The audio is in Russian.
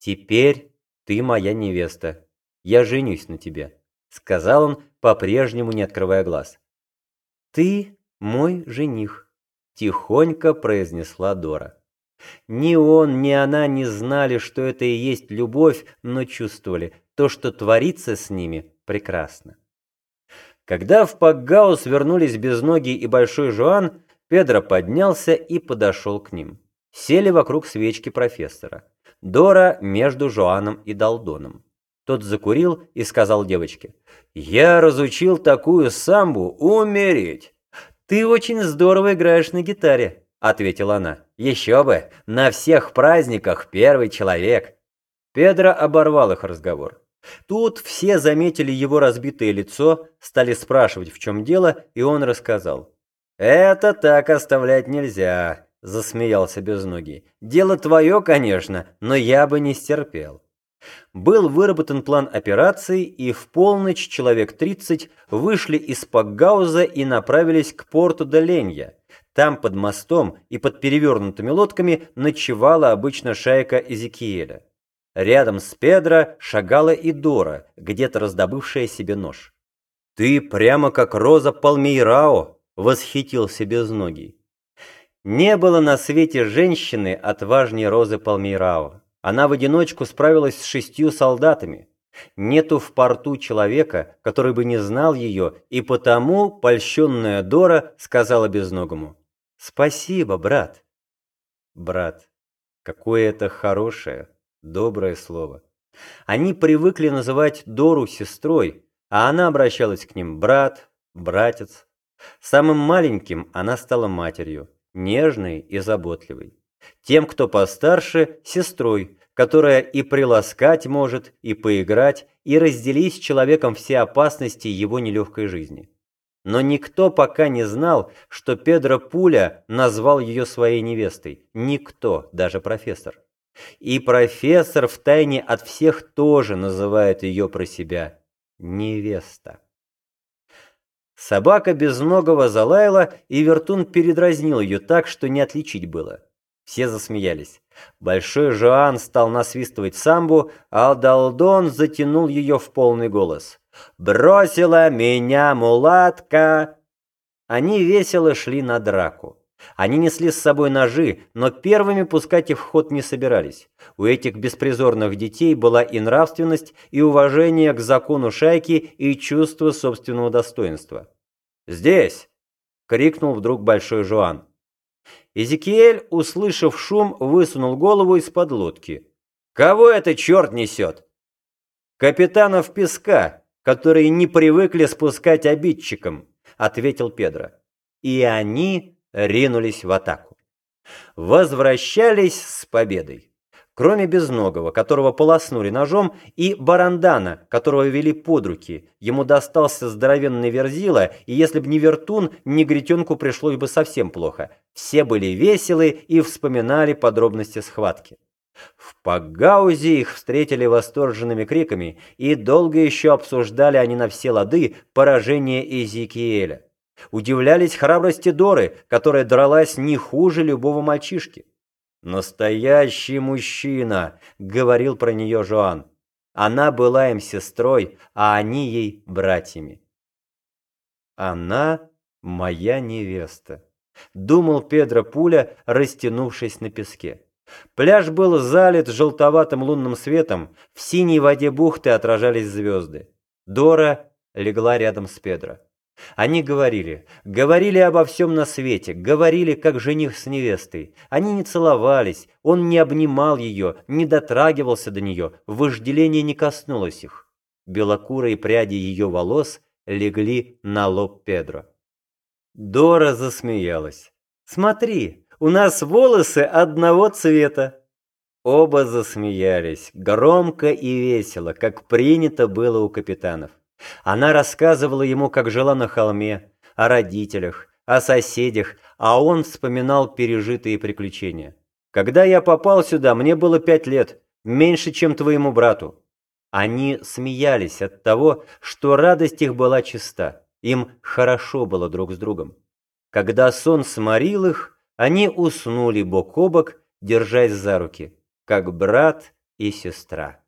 «Теперь ты моя невеста. Я женюсь на тебе», — сказал он, по-прежнему не открывая глаз. «Ты мой жених», — тихонько произнесла Дора. Ни он, ни она не знали, что это и есть любовь, но чувствовали, то, что творится с ними, прекрасно. Когда в Пакгаус вернулись Безногий и Большой Жуан, Педро поднялся и подошел к ним. Сели вокруг свечки профессора. Дора между Жуаном и Долдоном. Тот закурил и сказал девочке, «Я разучил такую самбу умереть». «Ты очень здорово играешь на гитаре», — ответила она. «Еще бы, на всех праздниках первый человек». Педро оборвал их разговор. Тут все заметили его разбитое лицо, стали спрашивать, в чем дело, и он рассказал. «Это так оставлять нельзя», — засмеялся Безногий. «Дело твое, конечно, но я бы не стерпел». Был выработан план операции, и в полночь человек 30 вышли из Пакгауза и направились к порту Доленья. Там под мостом и под перевернутыми лодками ночевала обычно шайка Эзекиеля. Рядом с Педро шагала и Дора, где-то раздобывшая себе нож. «Ты прямо как Роза Палмейрао!» — восхитился Безногий. Не было на свете женщины отважнее Розы Палмейрао. Она в одиночку справилась с шестью солдатами. Нету в порту человека, который бы не знал ее, и потому польщенная Дора сказала безногому «Спасибо, брат». Брат, какое это хорошее, доброе слово. Они привыкли называть Дору сестрой, а она обращалась к ним брат, братец. Самым маленьким она стала матерью, нежной и заботливой. Тем, кто постарше, сестрой, которая и приласкать может, и поиграть, и разделить с человеком все опасности его нелегкой жизни. Но никто пока не знал, что Педро Пуля назвал ее своей невестой. Никто, даже профессор. И профессор втайне от всех тоже называет ее про себя невеста. Собака безногого залаяла, и Вертун передразнил ее так, что не отличить было. Все засмеялись. Большой Жоан стал насвистывать самбу, а Далдон затянул ее в полный голос. «Бросила меня мулатка!» Они весело шли на драку. Они несли с собой ножи, но первыми пускать их в ход не собирались. У этих беспризорных детей была и нравственность, и уважение к закону шайки, и чувство собственного достоинства. «Здесь!» — крикнул вдруг Большой Жуан. Эзекиэль, услышав шум, высунул голову из-под лодки. «Кого это черт несет?» «Капитанов песка, которые не привыкли спускать обидчикам», — ответил Педро. И они ринулись в атаку. Возвращались с победой. Кроме Безногого, которого полоснули ножом, и Барандана, которого вели под руки, ему достался здоровенный верзила, и если б не вертун, негритенку пришлось бы совсем плохо. Все были веселы и вспоминали подробности схватки. В Пагаузе их встретили восторженными криками, и долго еще обсуждали они на все лады поражение Эзекиэля. Удивлялись храбрости Доры, которая дралась не хуже любого мальчишки. «Настоящий мужчина», — говорил про нее Жоан. Она была им сестрой, а они ей братьями. «Она моя невеста», — думал Педро Пуля, растянувшись на песке. Пляж был залит желтоватым лунным светом, в синей воде бухты отражались звезды. Дора легла рядом с Педро. Они говорили, говорили обо всем на свете, говорили, как жених с невестой. Они не целовались, он не обнимал ее, не дотрагивался до нее, вожделение не коснулось их. Белокурые пряди ее волос легли на лоб Педро. Дора засмеялась. «Смотри, у нас волосы одного цвета». Оба засмеялись, громко и весело, как принято было у капитанов. Она рассказывала ему, как жила на холме, о родителях, о соседях, а он вспоминал пережитые приключения. «Когда я попал сюда, мне было пять лет, меньше, чем твоему брату». Они смеялись от того, что радость их была чиста, им хорошо было друг с другом. Когда сон сморил их, они уснули бок о бок, держась за руки, как брат и сестра.